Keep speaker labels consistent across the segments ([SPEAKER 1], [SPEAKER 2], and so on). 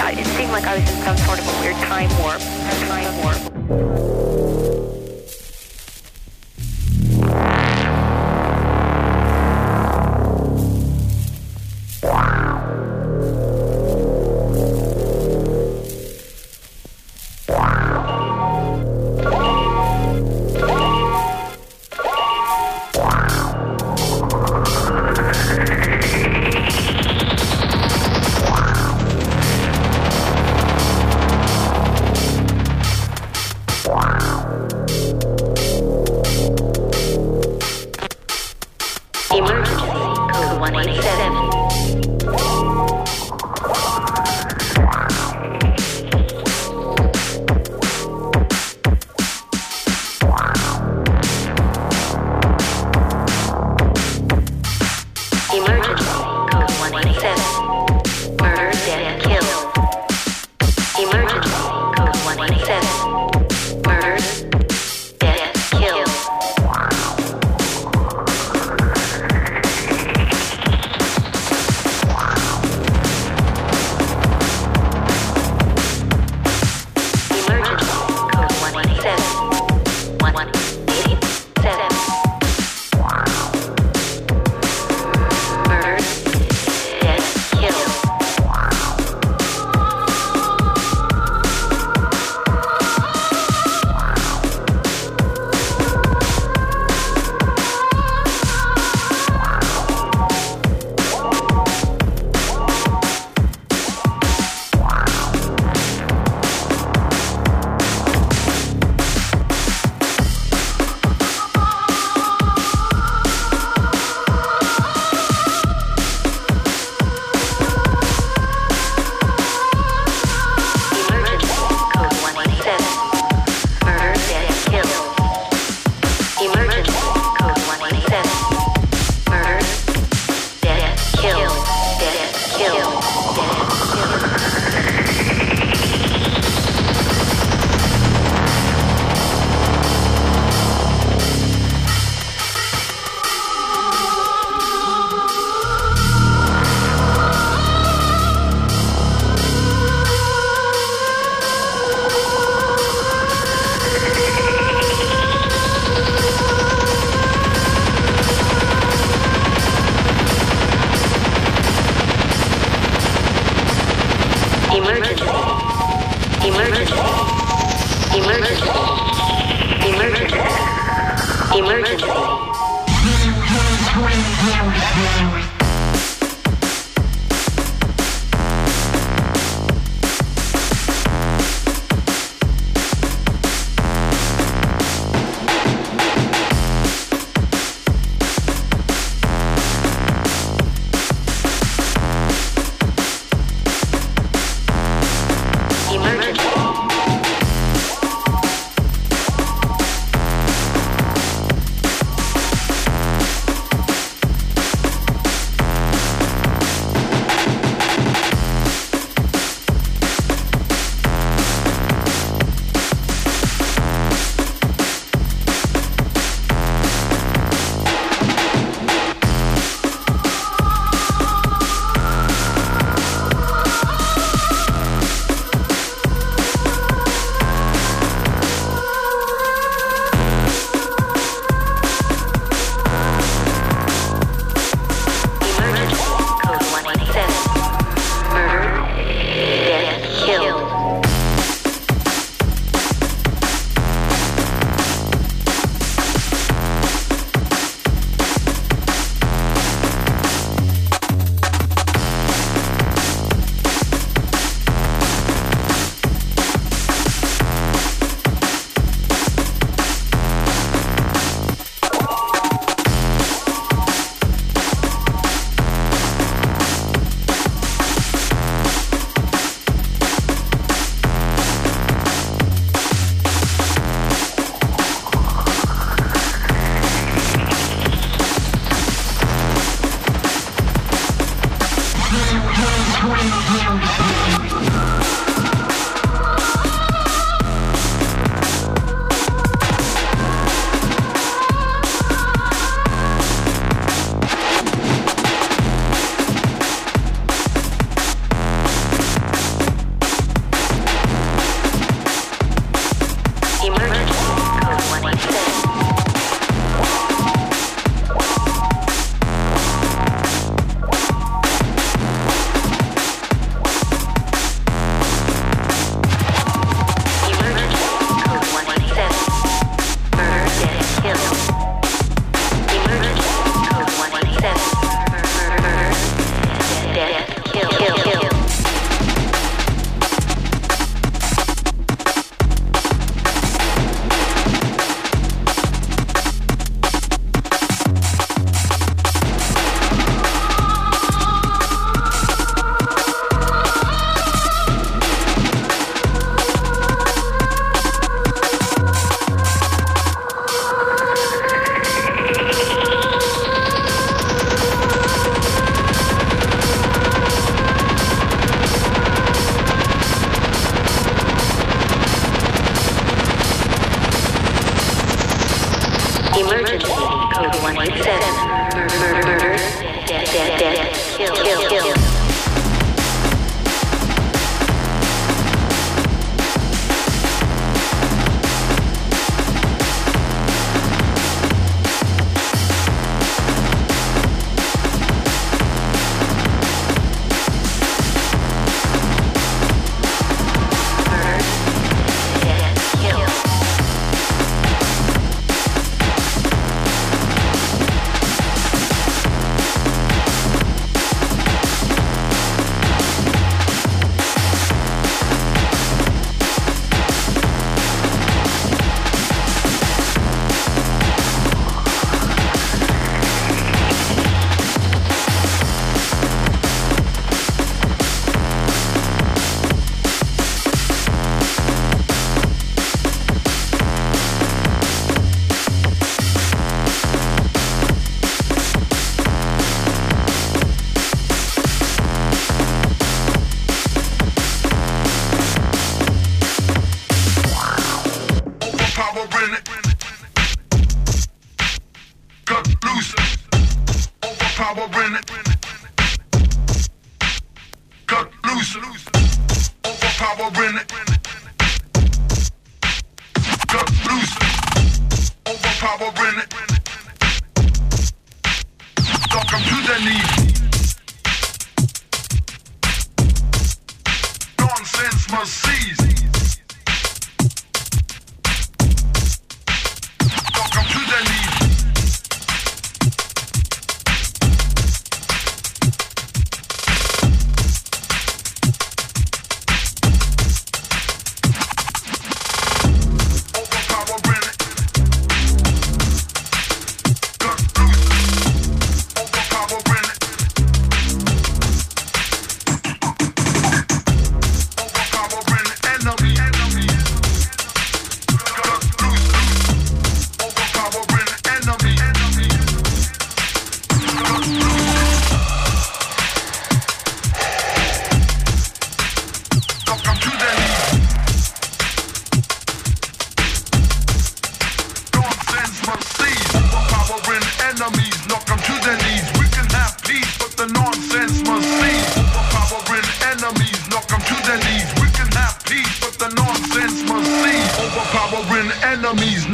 [SPEAKER 1] Uh, it seemed like I was in some sort of a weird time warp. Time warp.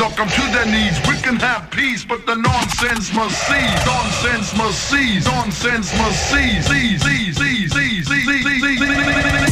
[SPEAKER 2] Welcome to their knees. We can have peace, but the nonsense must cease. Nonsense must cease. Nonsense must cease. Cease, cease, cease, cease, cease, cease, cease, cease, cease.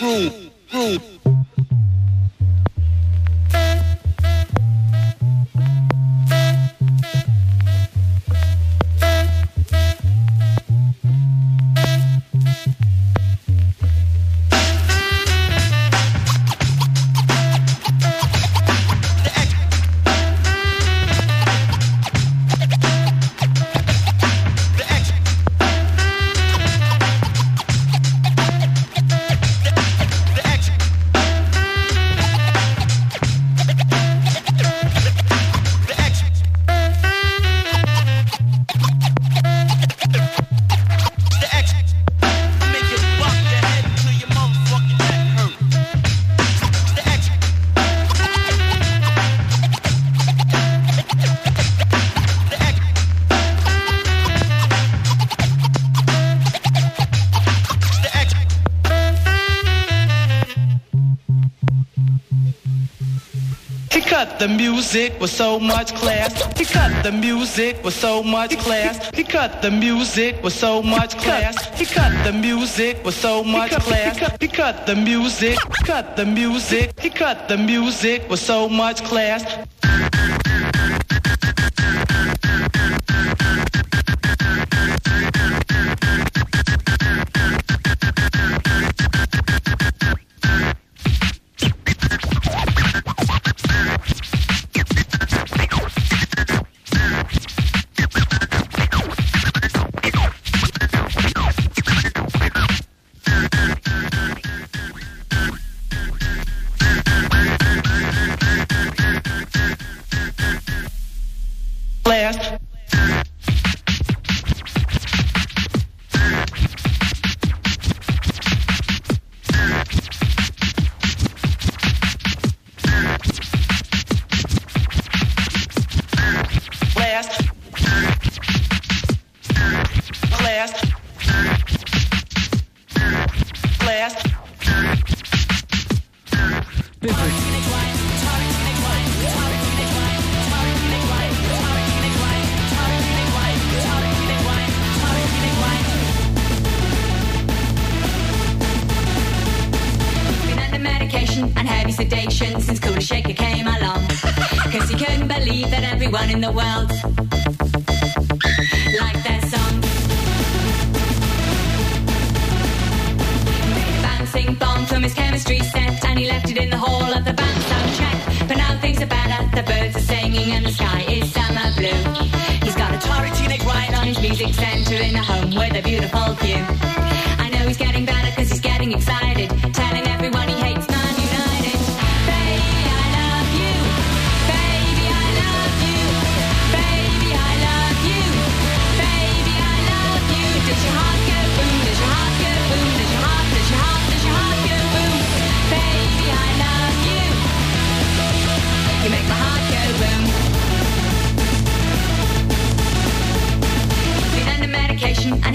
[SPEAKER 3] room.
[SPEAKER 4] the music with so much class. He cut the music with so much class. He cut the music with so much class. He cut the music with so much class. He cut the music, cut the music. He cut the music with so much class. Podcast.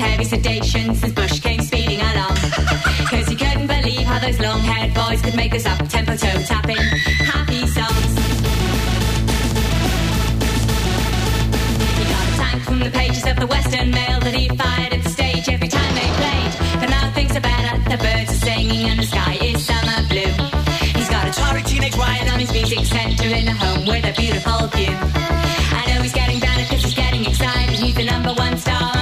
[SPEAKER 5] on heavy sedation since Bush came speeding along. Cause he couldn't believe how those long haired boys could make us up tempo toe tapping happy songs. He got a tank from the pages of the Western Mail that he fired at the stage every time they played. But now things are better, the birds are singing and the sky is summer blue. He's got a torrid teenage riot on his music center in a home with a beautiful view. I know he's getting better cause he's getting excited, he's the number one star.